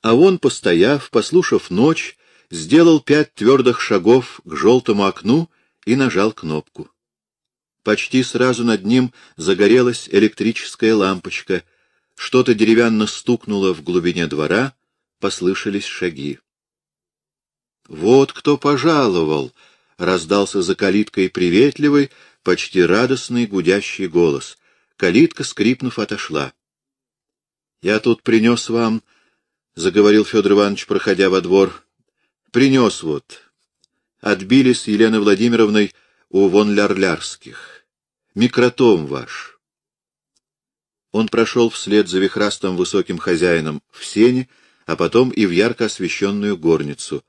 А он, постояв, послушав ночь, сделал пять твердых шагов к желтому окну и нажал кнопку. Почти сразу над ним загорелась электрическая лампочка. Что-то деревянно стукнуло в глубине двора, послышались шаги. «Вот кто пожаловал!» — раздался за калиткой приветливый, почти радостный гудящий голос. Калитка, скрипнув, отошла. — Я тут принес вам, — заговорил Федор Иванович, проходя во двор, — принес вот. Отбили с Еленой Владимировной у вон Лярлярских. Микротом ваш. Он прошел вслед за вихрастым высоким хозяином в сене, а потом и в ярко освещенную горницу.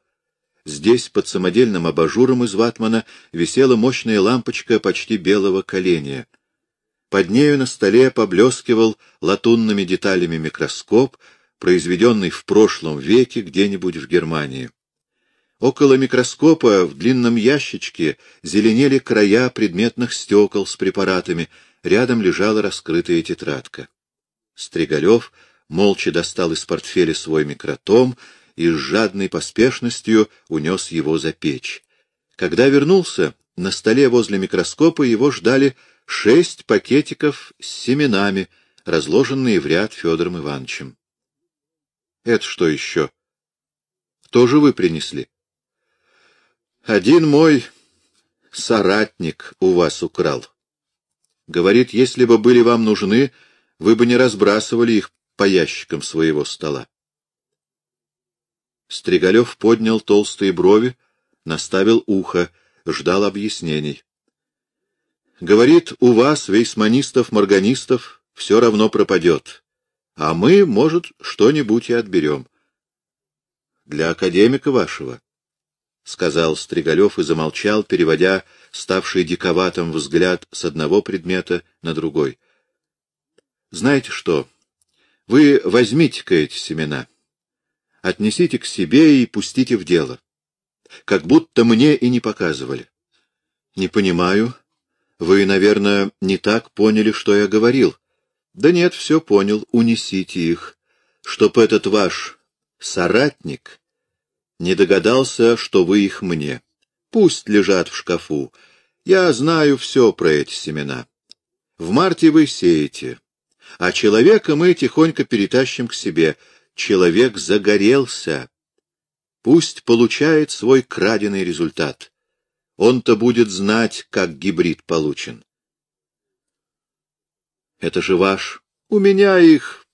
Здесь, под самодельным абажуром из ватмана, висела мощная лампочка почти белого коленя. Под нею на столе поблескивал латунными деталями микроскоп, произведенный в прошлом веке где-нибудь в Германии. Около микроскопа в длинном ящичке зеленели края предметных стекол с препаратами, рядом лежала раскрытая тетрадка. Стригалев молча достал из портфеля свой микротом и с жадной поспешностью унес его за печь. Когда вернулся, на столе возле микроскопа его ждали шесть пакетиков с семенами, разложенные в ряд Федором Ивановичем. — Это что еще? — Тоже вы принесли? — Один мой соратник у вас украл. Говорит, если бы были вам нужны, вы бы не разбрасывали их по ящикам своего стола. Стригалев поднял толстые брови, наставил ухо, ждал объяснений. Говорит, у вас, вейсманистов-морганистов, все равно пропадет, а мы, может, что-нибудь и отберем. Для академика вашего, — сказал Стригалев и замолчал, переводя ставший диковатым взгляд с одного предмета на другой. — Знаете что? Вы возьмите-ка эти семена, отнесите к себе и пустите в дело. Как будто мне и не показывали. — Не понимаю, вы, наверное, не так поняли, что я говорил. Да нет, все понял, унесите их, чтоб этот ваш соратник не догадался, что вы их мне. Пусть лежат в шкафу. Я знаю все про эти семена. В марте вы сеете, а человека мы тихонько перетащим к себе. Человек загорелся. Пусть получает свой краденый результат. Он-то будет знать, как гибрид получен. Это же ваш. У меня их.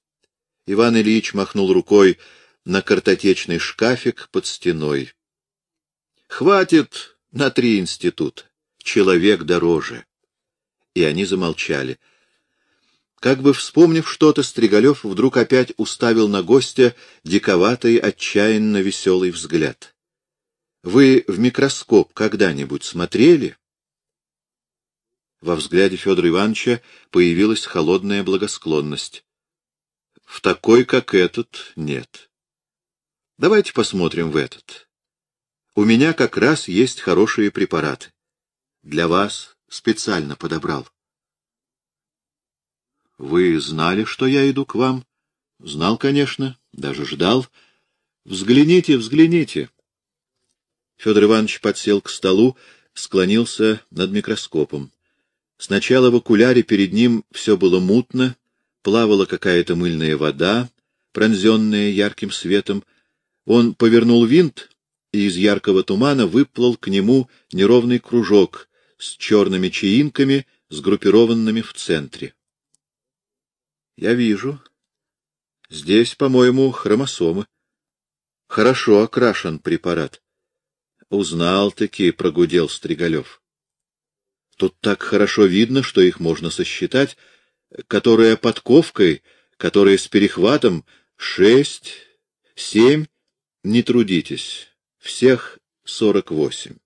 Иван Ильич махнул рукой на картотечный шкафик под стеной. Хватит на три института. Человек дороже. И они замолчали. Как бы вспомнив что-то, Стригалев вдруг опять уставил на гостя диковатый, отчаянно веселый взгляд. Вы в микроскоп когда-нибудь смотрели? Во взгляде Федора Ивановича появилась холодная благосклонность. В такой, как этот, нет. Давайте посмотрим в этот. У меня как раз есть хорошие препараты. Для вас специально подобрал. Вы знали, что я иду к вам? Знал, конечно, даже ждал. Взгляните, взгляните. Федор Иванович подсел к столу, склонился над микроскопом. Сначала в окуляре перед ним все было мутно, плавала какая-то мыльная вода, пронзенная ярким светом. Он повернул винт, и из яркого тумана выплыл к нему неровный кружок с черными чаинками, сгруппированными в центре. — Я вижу. Здесь, по-моему, хромосомы. Хорошо окрашен препарат. Узнал-таки, прогудел Стригалев. Тут так хорошо видно, что их можно сосчитать, которая подковкой, которая с перехватом шесть, семь, не трудитесь, всех сорок восемь.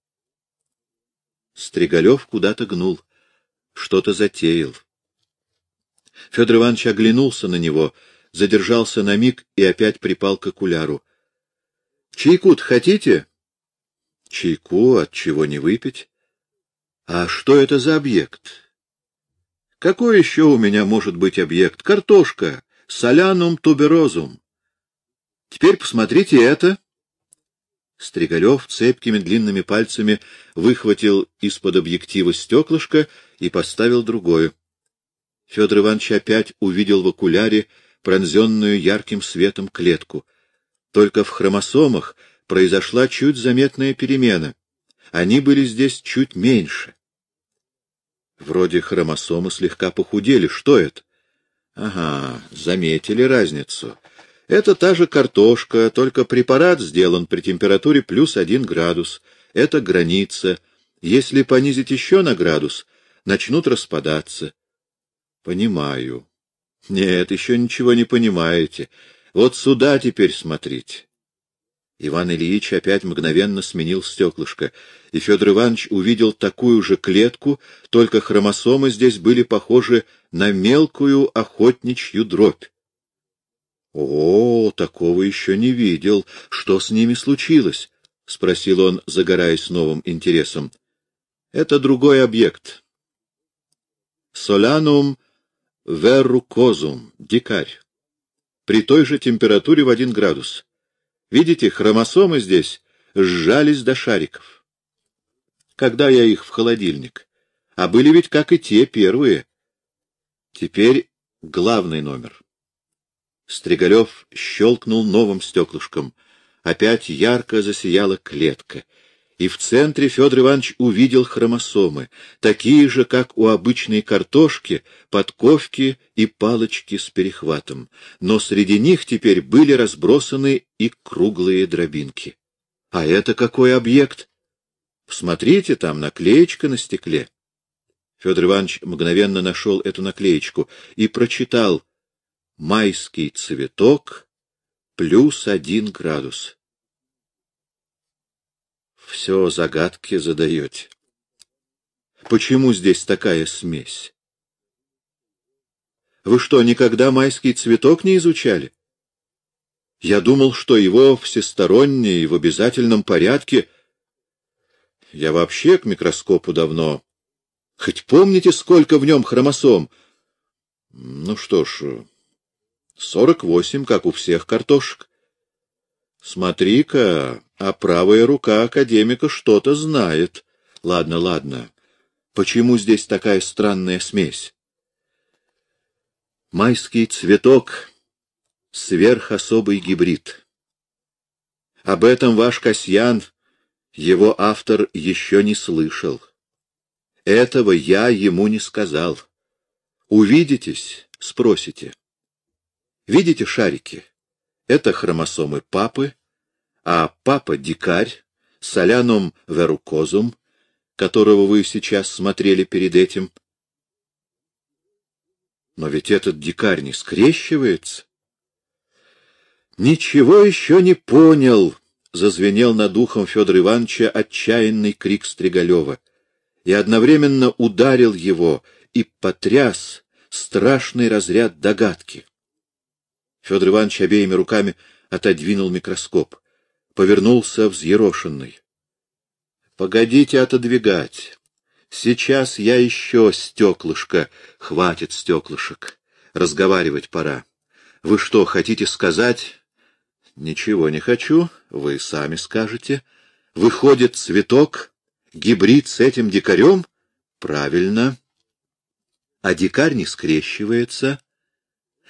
Стригалев куда-то гнул, что-то затеял. Федор Иванович оглянулся на него, задержался на миг и опять припал к окуляру. — Чайку-то хотите? Чайку, от чего не выпить? А что это за объект? Какой еще у меня может быть объект? Картошка, солянум туберозум. Теперь посмотрите это. Стригалев цепкими длинными пальцами выхватил из-под объектива стеклышко и поставил другое. Федор Иванович опять увидел в окуляре пронзенную ярким светом клетку. Только в хромосомах произошла чуть заметная перемена. Они были здесь чуть меньше. Вроде хромосомы слегка похудели. Что это? Ага, заметили разницу. Это та же картошка, только препарат сделан при температуре плюс один градус. Это граница. Если понизить еще на градус, начнут распадаться. Понимаю. Нет, еще ничего не понимаете. Вот сюда теперь смотрите. Иван Ильич опять мгновенно сменил стеклышко, и Федор Иванович увидел такую же клетку, только хромосомы здесь были похожи на мелкую охотничью дробь. — О, такого еще не видел. Что с ними случилось? — спросил он, загораясь новым интересом. — Это другой объект. Солянум веррукозум, дикарь. При той же температуре в один градус. Видите, хромосомы здесь сжались до шариков. Когда я их в холодильник? А были ведь, как и те, первые. Теперь главный номер. Стригалев щелкнул новым стеклышком. Опять ярко засияла клетка — и в центре Федор Иванович увидел хромосомы, такие же, как у обычной картошки, подковки и палочки с перехватом, но среди них теперь были разбросаны и круглые дробинки. А это какой объект? Посмотрите, там наклеечка на стекле. Федор Иванович мгновенно нашел эту наклеечку и прочитал «Майский цветок плюс один градус» все загадки задаете. Почему здесь такая смесь? Вы что, никогда майский цветок не изучали? Я думал, что его всесторонне и в обязательном порядке. Я вообще к микроскопу давно. Хоть помните, сколько в нем хромосом? Ну что ж, сорок восемь, как у всех картошек. Смотри-ка, а правая рука академика что-то знает. Ладно, ладно. Почему здесь такая странная смесь? Майский цветок — сверхособый гибрид. Об этом ваш Касьян, его автор, еще не слышал. Этого я ему не сказал. Увидитесь, спросите. Видите шарики? Это хромосомы папы, а папа — дикарь, соляном верукозум, которого вы сейчас смотрели перед этим. Но ведь этот дикарь не скрещивается. Ничего еще не понял, — зазвенел над ухом Федора Ивановича отчаянный крик Стригалева, и одновременно ударил его и потряс страшный разряд догадки. Федор Иванович обеими руками отодвинул микроскоп повернулся взъерошенный. — Погодите отодвигать. Сейчас я еще стеклышко. Хватит стеклышек. Разговаривать пора. Вы что, хотите сказать? — Ничего не хочу. Вы сами скажете. Выходит цветок, гибрид с этим дикарем? Правильно. А дикарь не скрещивается.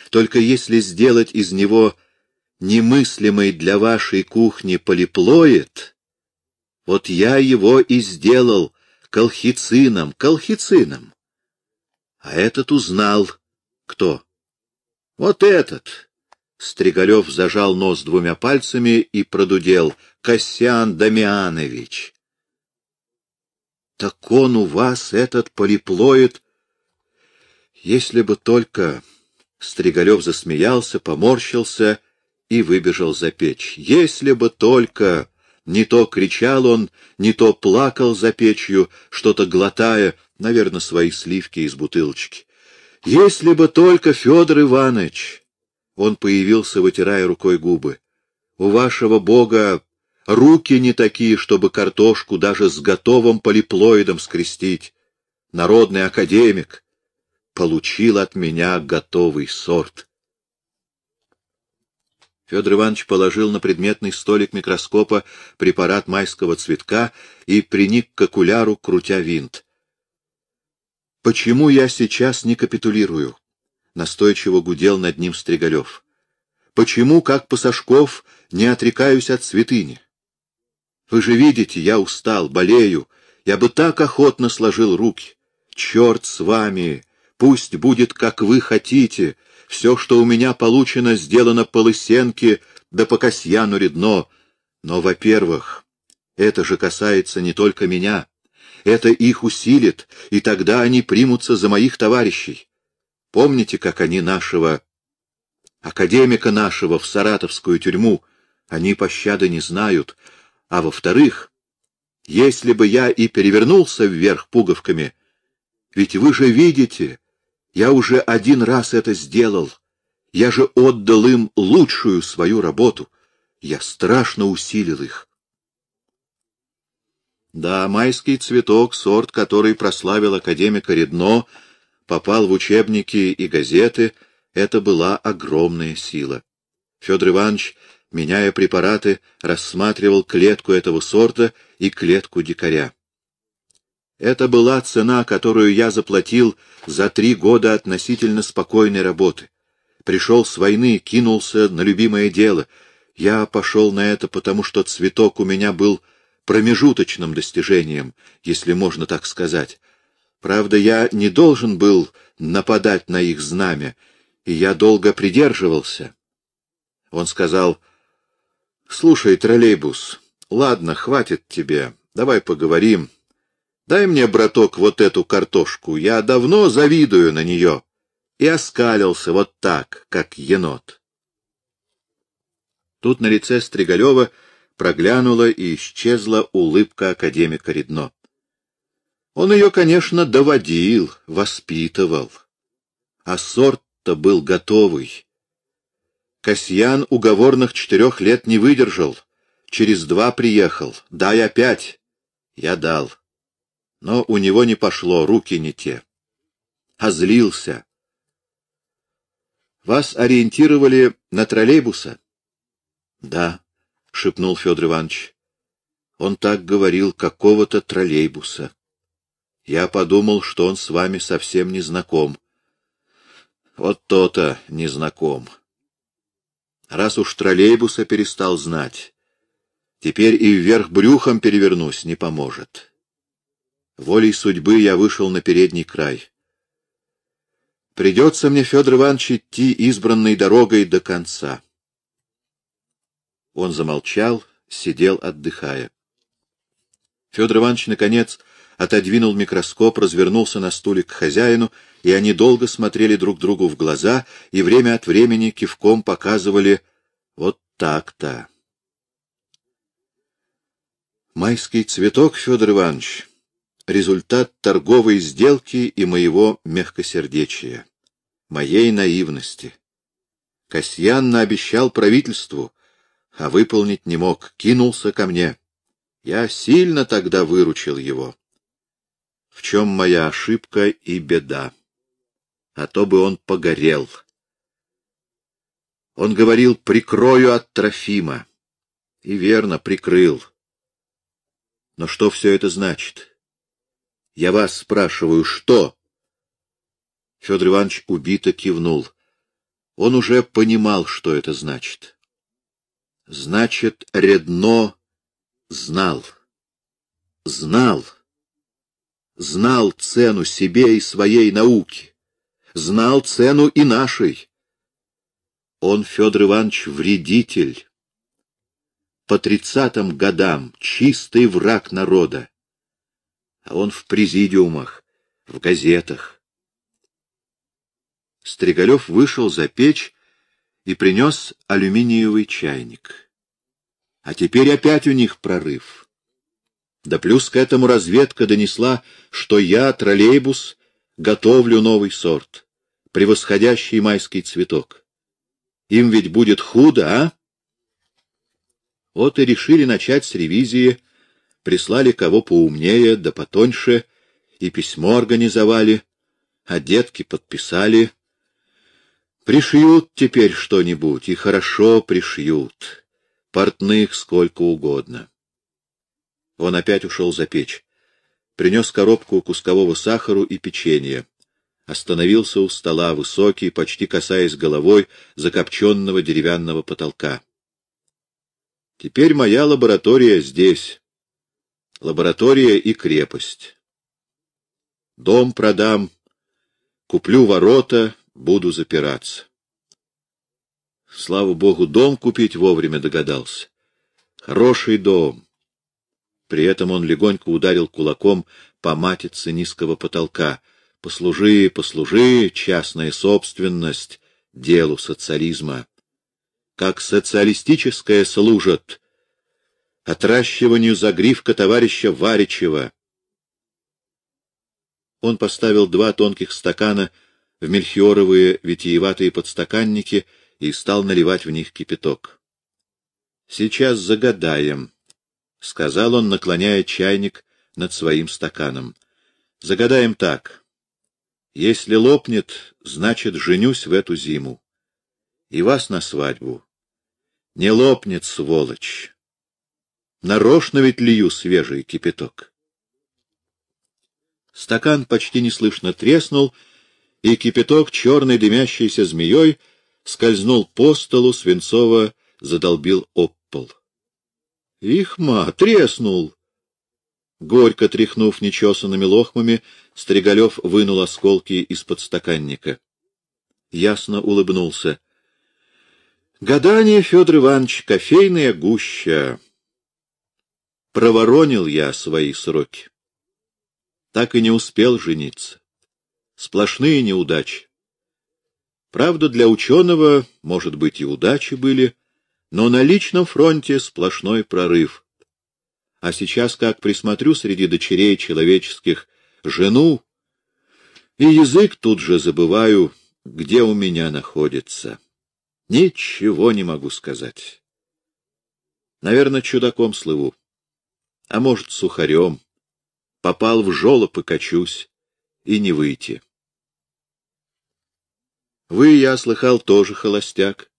Только если сделать из него немыслимый для вашей кухни полиплоид, вот я его и сделал колхицином, колхицином. А этот узнал. Кто? Вот этот. Стригалев зажал нос двумя пальцами и продудел. Касьян Дамианович. Так он у вас, этот полиплоид... Если бы только... Стригалев засмеялся, поморщился и выбежал за печь. Если бы только... Не то кричал он, не то плакал за печью, что-то глотая, наверное, свои сливки из бутылочки. Если бы только Федор Иванович... Он появился, вытирая рукой губы. У вашего бога руки не такие, чтобы картошку даже с готовым полиплоидом скрестить. Народный академик получил от меня готовый сорт. Федор Иванович положил на предметный столик микроскопа препарат майского цветка и приник к окуляру, крутя винт. «Почему я сейчас не капитулирую?» — настойчиво гудел над ним Стригалев. «Почему, как Пасашков, не отрекаюсь от святыни? Вы же видите, я устал, болею, я бы так охотно сложил руки. Черт с вами, пусть будет, как вы хотите, все, что у меня получено, сделано по Лысенке да по Касьяну Редно. Но, во-первых, это же касается не только меня. Это их усилит, и тогда они примутся за моих товарищей. Помните, как они нашего, академика нашего, в саратовскую тюрьму, они пощады не знают. А во-вторых, если бы я и перевернулся вверх пуговками, ведь вы же видите, я уже один раз это сделал. Я же отдал им лучшую свою работу. Я страшно усилил их. Да, майский цветок, сорт, который прославил академика Редно, попал в учебники и газеты, это была огромная сила. Федор Иванович, меняя препараты, рассматривал клетку этого сорта и клетку дикаря. Это была цена, которую я заплатил за три года относительно спокойной работы. Пришел с войны, кинулся на любимое дело. Я пошел на это, потому что цветок у меня был промежуточным достижением, если можно так сказать. Правда, я не должен был нападать на их знамя, и я долго придерживался. Он сказал, — Слушай, троллейбус, ладно, хватит тебе, давай поговорим. Дай мне, браток, вот эту картошку, я давно завидую на нее. И оскалился вот так, как енот. Тут на лице Стригалева проглянула и исчезла улыбка академика Редно. Он ее, конечно, доводил, воспитывал. А сорт-то был готовый. Касьян уговорных четырех лет не выдержал. Через два приехал. Дай опять. Я дал но у него не пошло, руки не те. А злился. Вас ориентировали на троллейбуса? Да, шепнул Федор Иванович. Он так говорил, какого-то троллейбуса. Я подумал, что он с вами совсем не знаком. Вот то-то не знаком. Раз уж троллейбуса перестал знать, теперь и вверх брюхом перевернусь не поможет. Волей судьбы я вышел на передний край. Придется мне, Федор Иванович, идти избранной дорогой до конца. Он замолчал, сидел, отдыхая. Федор Иванович, наконец, отодвинул микроскоп, развернулся на стуле к хозяину, и они долго смотрели друг другу в глаза и время от времени кивком показывали «вот так-то». Майский цветок, Федор Иванович, результат торговой сделки и моего мягкосердечия, моей наивности. Касьян наобещал правительству, а выполнить не мог, кинулся ко мне. Я сильно тогда выручил его. В чем моя ошибка и беда? А то бы он погорел. Он говорил, прикрою от Трофима. И верно, прикрыл. Но что все это значит? Я вас спрашиваю, что? Федор Иванович убито кивнул. Он уже понимал, что это значит. Значит, Редно знал. Знал. Знал цену себе и своей науки. Знал цену и нашей. Он, Федор Иванович, вредитель. По тридцатым годам чистый враг народа а он в президиумах, в газетах. Стригалев вышел за печь и принес алюминиевый чайник. А теперь опять у них прорыв. Да плюс к этому разведка донесла, что я, троллейбус, готовлю новый сорт, превосходящий майский цветок. Им ведь будет худо, а? Вот и решили начать с ревизии прислали кого поумнее да потоньше, и письмо организовали, а детки подписали. Пришьют теперь что-нибудь, и хорошо пришьют. Портных сколько угодно. Он опять ушел за печь. Принес коробку кускового сахару и печенья. Остановился у стола, высокий, почти касаясь головой закопченного деревянного потолка. Теперь моя лаборатория здесь. Лаборатория и крепость. Дом продам, куплю ворота, буду запираться. Слава богу, дом купить вовремя догадался. Хороший дом. При этом он легонько ударил кулаком по матице низкого потолка. Послужи, послужи, частная собственность, делу социализма. Как социалистическая служит отращиванию загривка товарища Варичева. Он поставил два тонких стакана в мельхиоровые витиеватые подстаканники и стал наливать в них кипяток. — Сейчас загадаем, — сказал он, наклоняя чайник над своим стаканом. — Загадаем так. Если лопнет, значит, женюсь в эту зиму. И вас на свадьбу. Не лопнет, сволочь. Нарочно ведь лью свежий кипяток. Стакан почти неслышно треснул, и кипяток, черной дымящейся змеей, скользнул по столу, свинцово задолбил об пол. Ихма, треснул! Горько тряхнув нечесанными лохмами, Стригалев вынул осколки из-под стаканника. Ясно улыбнулся. — Гадание, Федор Иванович, кофейная гуща. Проворонил я свои сроки. Так и не успел жениться. Сплошные неудачи. Правда, для ученого, может быть, и удачи были, но на личном фронте сплошной прорыв. А сейчас, как присмотрю среди дочерей человеческих жену, и язык тут же забываю, где у меня находится. Ничего не могу сказать. Наверное, чудаком слыву а может, сухарем. Попал в жолоб и качусь, и не выйти. Вы, я слыхал, тоже холостяк.